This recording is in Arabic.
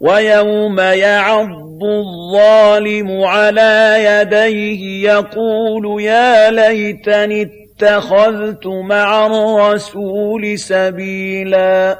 وَيَوْمَ يَعَضُّ الظَّالِمُ عَلَىٰ يَدَيْهِ يَقُولُ يَا لَيْتَنِي اتَّخَذْتُ مَعَ الرَّسُولِ سَبِيلًا.